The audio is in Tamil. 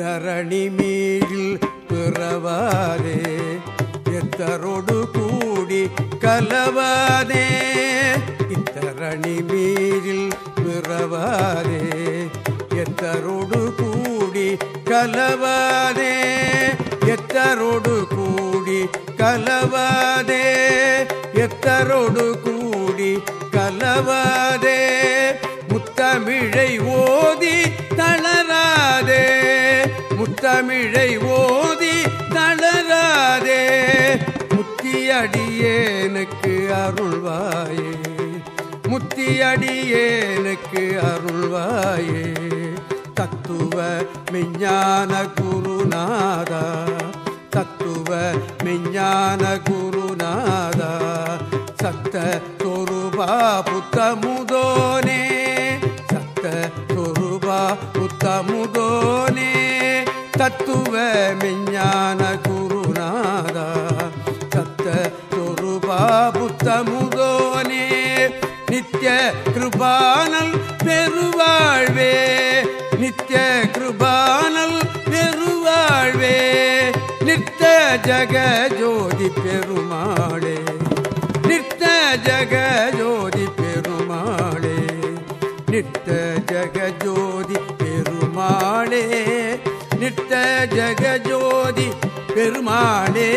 தரணி மீழில் பிறவாதே எத்தரோடு கூடி கலவாதே. இத்தரணி மீழில் பிறவாதே எத்தரோடு கூடி கலவாதே. எத்தரோடு கூடி கலவாதே எத்தரோடு கூடி கலவாதே. முத்தமிழை ஓதி தளராதே. முத்தமிழை ஓதி தளராதே முத்தியடியேனுக்கு அருள்வாயே முத்தியடியேனுக்கு அருள்வாயே. தத்துவ விஞ்ஞான குருநாதா தத்துவ விஞ்ஞான குருநாதா சத்த சொருபா புத்தமுதோனே சத்த சொருபா புத்தமுதோனே. தத்துவ விஞ்ஞான குருநாதா தத்த துருபா புத்தமுதோனே நித்ய கிருபானல் பெருவாழ்வே நித்ய கிருபானல் பெருவாழ்வே நித்த ஜக ஜோதி பெருமாளே நித்த ஜக ஜோதி பெருமாளே நித்த ஜக ஜோதி பெருமாளே. நித்த ஜகஜோதி பெருமானே